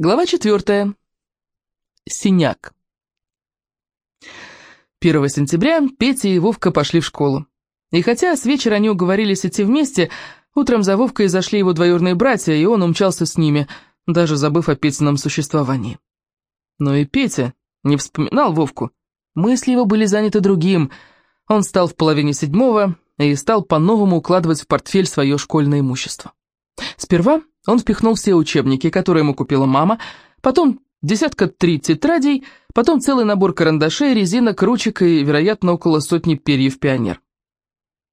Глава четвертая. Синяк. 1 сентября Петя и Вовка пошли в школу. И хотя с вечера они уговорились идти вместе, утром за Вовкой зашли его двоюродные братья, и он умчался с ними, даже забыв о Петином существовании. Но и Петя не вспоминал Вовку. Мысли его были заняты другим. Он встал в половине седьмого и стал по-новому укладывать в портфель свое школьное имущество. Сперва он впихнул все учебники, которые ему купила мама, потом десятка три тетрадей, потом целый набор карандашей, резинок, ручек и, вероятно, около сотни перьев пионер.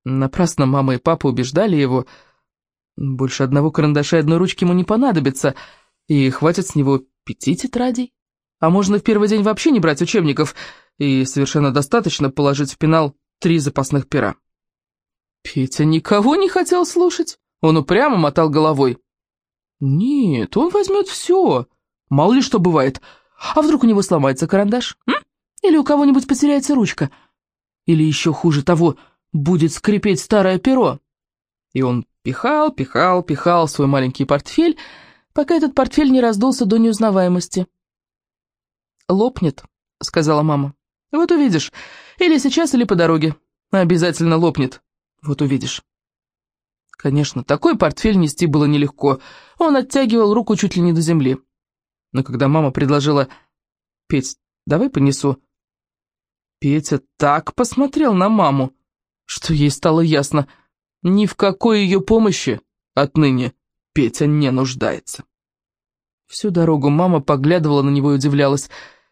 Напрасно мама и папа убеждали его, больше одного карандаша и одной ручки ему не понадобится, и хватит с него пяти тетрадей. А можно в первый день вообще не брать учебников, и совершенно достаточно положить в пенал три запасных пера. Петя никого не хотел слушать, он упрямо мотал головой. «Нет, он возьмет все. Мало ли что бывает. А вдруг у него сломается карандаш? М? Или у кого-нибудь потеряется ручка? Или еще хуже того, будет скрипеть старое перо?» И он пихал, пихал, пихал свой маленький портфель, пока этот портфель не раздулся до неузнаваемости. «Лопнет», — сказала мама. «Вот увидишь. Или сейчас, или по дороге. Обязательно лопнет. Вот увидишь». Конечно, такой портфель нести было нелегко. Он оттягивал руку чуть ли не до земли. Но когда мама предложила «Петь, давай понесу», Петя так посмотрел на маму, что ей стало ясно, ни в какой ее помощи отныне Петя не нуждается. Всю дорогу мама поглядывала на него и удивлялась.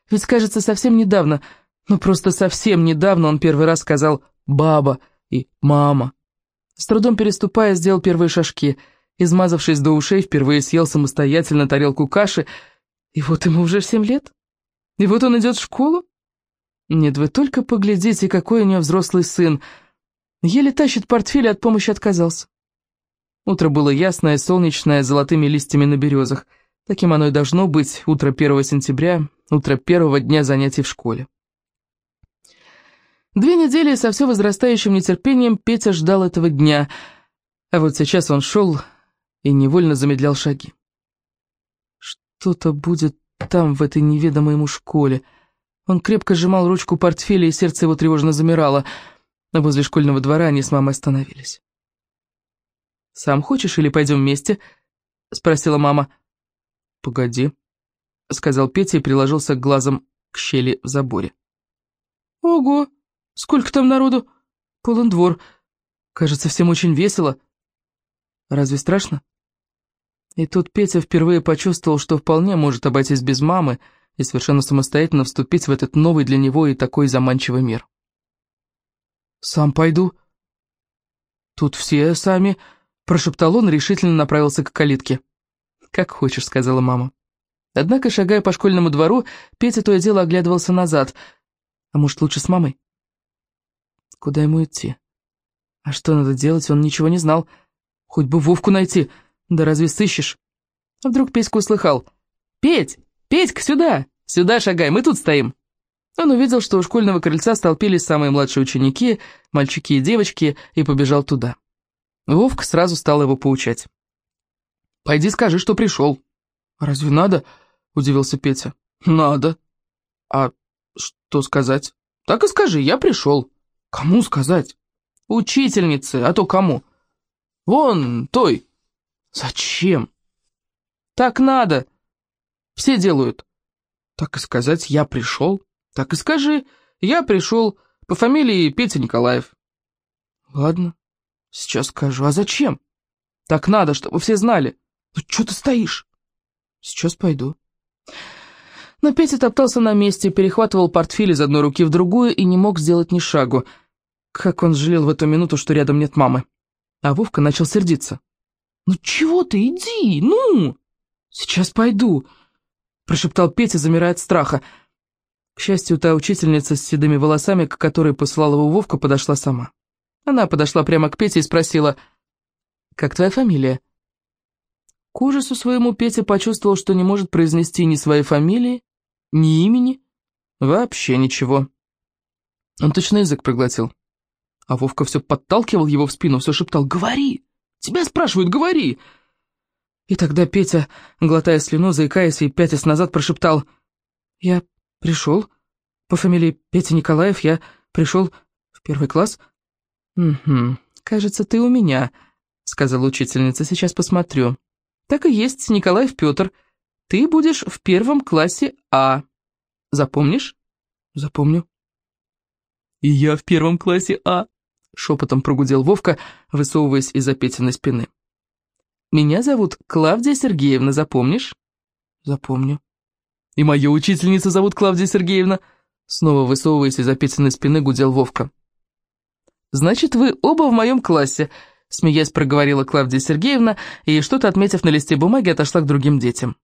Ведь, кажется, совсем недавно, ну просто совсем недавно он первый раз сказал «баба» и «мама». С трудом переступая, сделал первые шажки. Измазавшись до ушей, впервые съел самостоятельно тарелку каши. И вот ему уже семь лет. И вот он идет в школу. Нет, вы только поглядите, какой у него взрослый сын. Еле тащит портфель и от помощи отказался. Утро было ясное, солнечное, с золотыми листьями на березах. Таким оно и должно быть, утро 1 сентября, утро первого дня занятий в школе. Две недели со все возрастающим нетерпением Петя ждал этого дня, а вот сейчас он шел и невольно замедлял шаги. Что-то будет там, в этой неведомой ему школе. Он крепко сжимал ручку портфеля, и сердце его тревожно замирало. Возле школьного двора они с мамой остановились. «Сам хочешь или пойдем вместе?» — спросила мама. «Погоди», — сказал Петя и приложился глазом к щели в заборе. «Ого!» Сколько там народу? Полон двор. Кажется, всем очень весело. Разве страшно? И тут Петя впервые почувствовал, что вполне может обойтись без мамы и совершенно самостоятельно вступить в этот новый для него и такой заманчивый мир. «Сам пойду». «Тут все сами», — прошептал он и решительно направился к калитке. «Как хочешь», — сказала мама. Однако, шагая по школьному двору, Петя то и дело оглядывался назад. «А может, лучше с мамой?» Куда ему идти? А что надо делать, он ничего не знал. Хоть бы Вовку найти, да разве сыщешь? А вдруг Петька услыхал. «Петь! Петька, сюда! Сюда шагай, мы тут стоим!» Он увидел, что у школьного крыльца столпились самые младшие ученики, мальчики и девочки, и побежал туда. Вовка сразу стал его поучать. «Пойди скажи, что пришел». «Разве надо?» — удивился Петя. «Надо». «А что сказать?» «Так и скажи, я пришел». Кому сказать? Учительнице, а то кому? Вон, той. Зачем? Так надо. Все делают. Так и сказать, я пришел. Так и скажи, я пришел по фамилии Петя Николаев. Ладно, сейчас скажу. А зачем? Так надо, чтобы все знали. Ну, что ты стоишь? Сейчас пойду. Но Петя топтался на месте, перехватывал портфель из одной руки в другую и не мог сделать ни шагу. Как он жалел в эту минуту, что рядом нет мамы. А Вовка начал сердиться. «Ну чего ты, иди, ну!» «Сейчас пойду», — прошептал Петя, замирая от страха. К счастью, та учительница с седыми волосами, к которой посылал его Вовка, подошла сама. Она подошла прямо к Пете и спросила, «Как твоя фамилия?» К ужасу своему Петя почувствовал, что не может произнести ни своей фамилии, ни имени, вообще ничего. Он точно язык проглотил. А Вовка все подталкивал его в спину, все шептал «Говори! Тебя спрашивают, говори!» И тогда Петя, глотая слюну, заикаясь и пятясь назад, прошептал «Я пришел. По фамилии Петя Николаев я пришел в первый класс». «Угу, кажется, ты у меня», — сказала учительница, — «сейчас посмотрю». «Так и есть, Николаев Петр. Ты будешь в первом классе А. Запомнишь?» «Запомню». «И я в первом классе А», — шепотом прогудел Вовка, высовываясь из-за Петиной спины. «Меня зовут Клавдия Сергеевна, запомнишь?» «Запомню». «И мою учительницу зовут Клавдия Сергеевна», — снова высовываясь из-за Петиной спины, гудел Вовка. «Значит, вы оба в моем классе», — смеясь проговорила Клавдия Сергеевна, и, что-то отметив на листе бумаги, отошла к другим детям.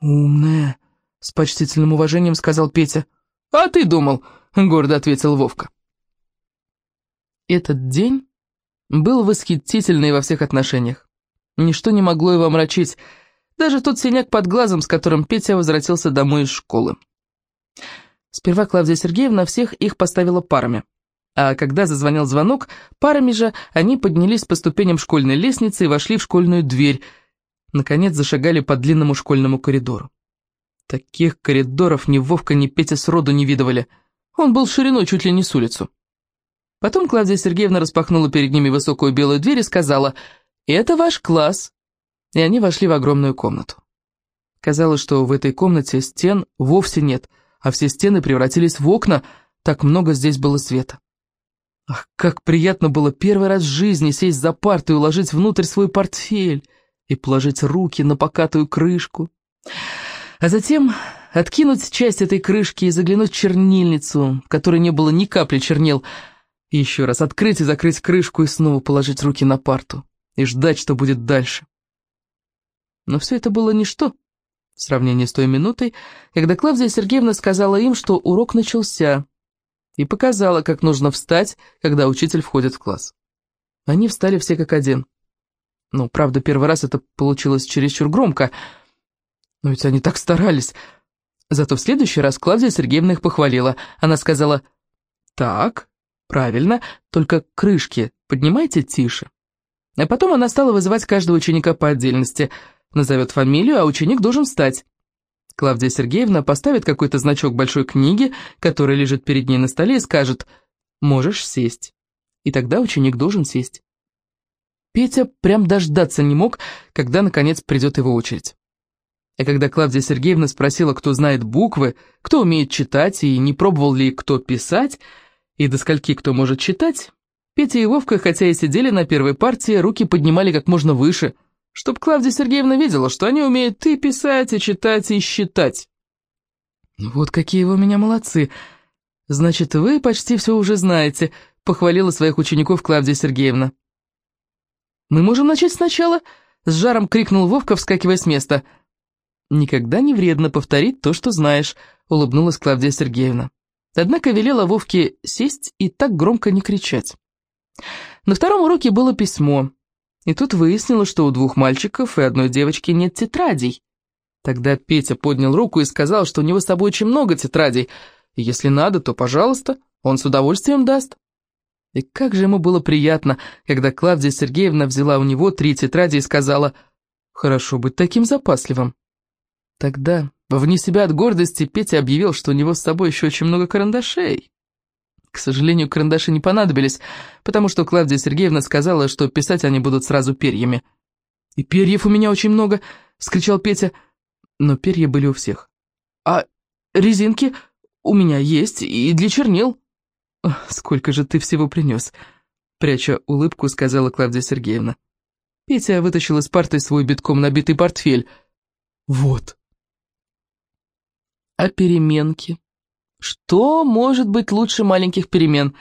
«Умная», — с почтительным уважением сказал Петя. «А ты думал», — гордо ответил Вовка. Этот день был восхитительный во всех отношениях. Ничто не могло его омрачить, даже тот синяк под глазом, с которым Петя возвратился домой из школы. Сперва Клавдия Сергеевна всех их поставила парами. А когда зазвонил звонок, парами же они поднялись по ступеням школьной лестницы и вошли в школьную дверь. Наконец зашагали по длинному школьному коридору. Таких коридоров ни Вовка, ни Петя сроду не видывали. Он был шириной чуть ли не с улицу. Потом Клавдия Сергеевна распахнула перед ними высокую белую дверь и сказала «Это ваш класс». И они вошли в огромную комнату. Казалось, что в этой комнате стен вовсе нет, а все стены превратились в окна, так много здесь было света. Ах, как приятно было первый раз в жизни сесть за парту и уложить внутрь свой портфель и положить руки на покатую крышку. А затем откинуть часть этой крышки и заглянуть в чернильницу, в которой не было ни капли чернил, еще раз открыть и закрыть крышку и снова положить руки на парту и ждать, что будет дальше. Но все это было ничто в сравнении с той минутой, когда Клавдия Сергеевна сказала им, что урок начался, и показала, как нужно встать, когда учитель входит в класс. Они встали все как один. Ну, правда, первый раз это получилось чересчур громко, но ведь они так старались. Зато в следующий раз Клавдия Сергеевна их похвалила. Она сказала, «Так, правильно, только крышки поднимайте тише». А потом она стала вызывать каждого ученика по отдельности. Назовет фамилию, а ученик должен встать. Клавдия Сергеевна поставит какой-то значок большой книги, который лежит перед ней на столе, и скажет «Можешь сесть». И тогда ученик должен сесть. Петя прям дождаться не мог, когда, наконец, придет его очередь. И когда Клавдия Сергеевна спросила, кто знает буквы, кто умеет читать и не пробовал ли кто писать, и до скольки кто может читать, Петя и Вовка, хотя и сидели на первой партии, руки поднимали как можно выше – чтоб Клавдия Сергеевна видела, что они умеют и писать, и читать, и считать. «Вот какие вы у меня молодцы! Значит, вы почти все уже знаете», — похвалила своих учеников Клавдия Сергеевна. «Мы можем начать сначала», — с жаром крикнул Вовка, вскакивая с места. «Никогда не вредно повторить то, что знаешь», — улыбнулась Клавдия Сергеевна. Однако велела Вовке сесть и так громко не кричать. На втором уроке было письмо. И тут выяснилось, что у двух мальчиков и одной девочки нет тетрадей. Тогда Петя поднял руку и сказал, что у него с собой очень много тетрадей, и если надо, то, пожалуйста, он с удовольствием даст. И как же ему было приятно, когда Клавдия Сергеевна взяла у него три тетради и сказала «Хорошо быть таким запасливым». Тогда, вне себя от гордости, Петя объявил, что у него с собой еще очень много карандашей. К сожалению, карандаши не понадобились, потому что Клавдия Сергеевна сказала, что писать они будут сразу перьями. «И перьев у меня очень много!» — вскричал Петя. Но перья были у всех. «А резинки у меня есть и для чернил». «Сколько же ты всего принес?» Пряча улыбку, сказала Клавдия Сергеевна. Петя вытащил из парты свой битком набитый портфель. «Вот». «А переменки?» Что может быть лучше маленьких перемен?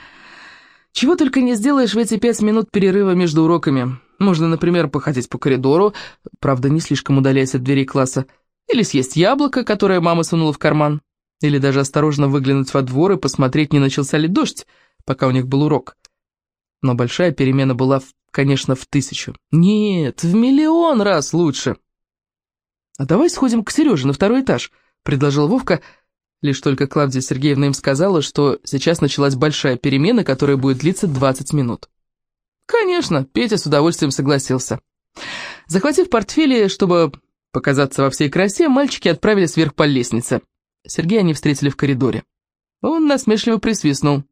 Чего только не сделаешь в эти пять минут перерыва между уроками. Можно, например, походить по коридору, правда, не слишком удаляясь от дверей класса, или съесть яблоко, которое мама сунула в карман, или даже осторожно выглянуть во двор и посмотреть, не начался ли дождь, пока у них был урок. Но большая перемена была, конечно, в тысячу. Нет, в миллион раз лучше. «А давай сходим к Сереже на второй этаж», — предложил Вовка, — Лишь только Клавдия Сергеевна им сказала, что сейчас началась большая перемена, которая будет длиться 20 минут. Конечно, Петя с удовольствием согласился. Захватив портфели, чтобы показаться во всей красе, мальчики отправились вверх по лестнице. Сергея они встретили в коридоре. Он насмешливо присвистнул.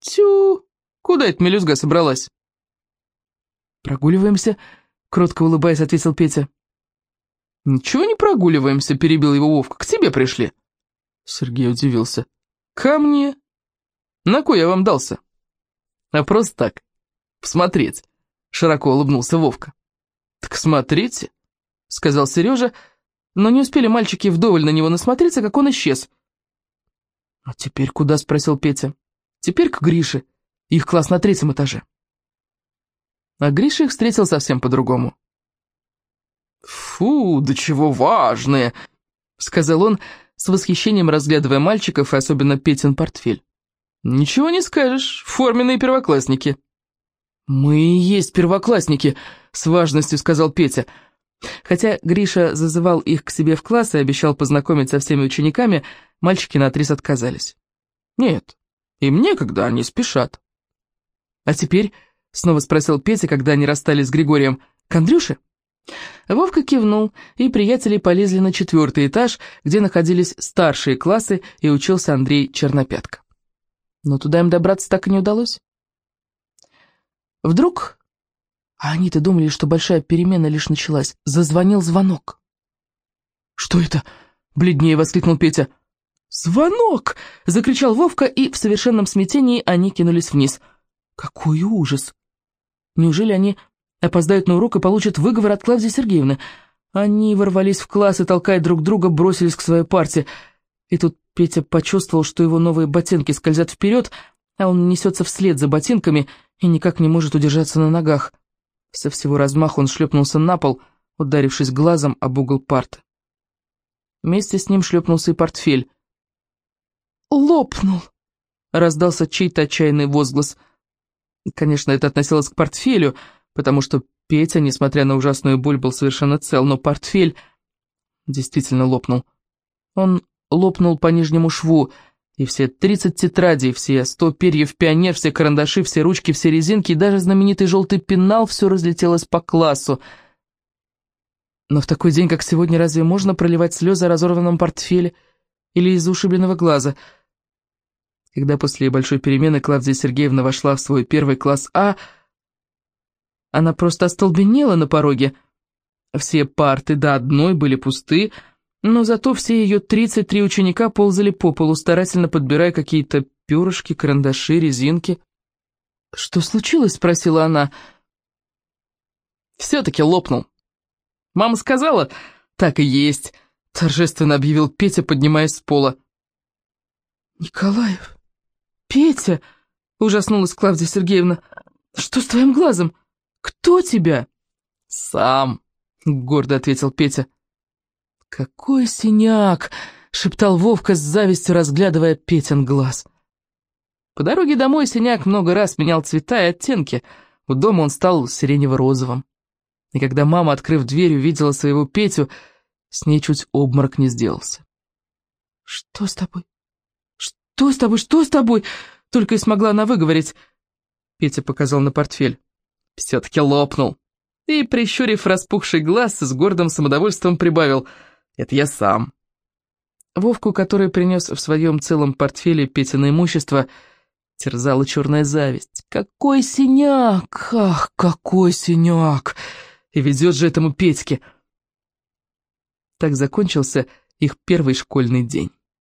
«Тю, куда эта мелюзга собралась?» «Прогуливаемся», — кротко улыбаясь, ответил Петя. «Ничего не прогуливаемся», — перебил его Вовка. «К тебе пришли». Сергей удивился. «Ко мне? На кой я вам дался?» «А просто так. Посмотреть», — широко улыбнулся Вовка. «Так смотрите», — сказал Сережа, но не успели мальчики вдоволь на него насмотреться, как он исчез. «А теперь куда?» — спросил Петя. «Теперь к Грише. Их класс на третьем этаже». А Гриша их встретил совсем по-другому. «Фу, да чего важные!» — сказал он, с восхищением разглядывая мальчиков и особенно Петин портфель. «Ничего не скажешь, форменные первоклассники». «Мы и есть первоклассники», — с важностью сказал Петя. Хотя Гриша зазывал их к себе в класс и обещал познакомить со всеми учениками, мальчики наотрез отказались. «Нет, им некогда, они спешат». «А теперь?» — снова спросил Петя, когда они расстались с Григорием. «К Андрюше?» Вовка кивнул, и приятели полезли на четвертый этаж, где находились старшие классы, и учился Андрей Чернопятка. Но туда им добраться так и не удалось. Вдруг, а они-то думали, что большая перемена лишь началась, зазвонил звонок. «Что это?» — бледнее воскликнул Петя. «Звонок!» — закричал Вовка, и в совершенном смятении они кинулись вниз. «Какой ужас!» Неужели они опоздают на урок и получат выговор от Клавдии Сергеевны? Они ворвались в класс и, толкая друг друга, бросились к своей парте. И тут Петя почувствовал, что его новые ботинки скользят вперед, а он несется вслед за ботинками и никак не может удержаться на ногах. Со всего размаха он шлепнулся на пол, ударившись глазом об угол парты. Вместе с ним шлепнулся и портфель. «Лопнул!» — раздался чей-то отчаянный возглас — Конечно, это относилось к портфелю, потому что Петя, несмотря на ужасную боль, был совершенно цел, но портфель действительно лопнул. Он лопнул по нижнему шву, и все 30 тетрадей, все 100 перьев пионер, все карандаши, все ручки, все резинки, и даже знаменитый желтый пенал все разлетелось по классу. Но в такой день, как сегодня, разве можно проливать слезы о разорванном портфеле или из ушибленного глаза – когда после большой перемены Клавдия Сергеевна вошла в свой первый класс А, она просто остолбенела на пороге. Все парты до одной были пусты, но зато все ее 33 ученика ползали по полу, старательно подбирая какие-то перышки, карандаши, резинки. «Что случилось?» — спросила она. «Все-таки лопнул. Мама сказала, так и есть», — торжественно объявил Петя, поднимаясь с пола. «Николаев, «Петя!» — ужаснулась Клавдия Сергеевна. «Что с твоим глазом? Кто тебя?» «Сам», — гордо ответил Петя. «Какой синяк!» — шептал Вовка с завистью, разглядывая Петин глаз. По дороге домой синяк много раз менял цвета и оттенки. У дома он стал сиренево-розовым. И когда мама, открыв дверь, увидела своего Петю, с ней чуть обморок не сделался. «Что с тобой? «Что с тобой? Что с тобой?» Только и смогла она выговорить. Петя показал на портфель. Все-таки лопнул. И, прищурив распухший глаз, с гордым самодовольством прибавил. «Это я сам». Вовку, который принес в своем целом портфеле Петина имущество, терзала черная зависть. «Какой синяк! Ах, какой синяк! И ведет же этому Петьке!» Так закончился их первый школьный день.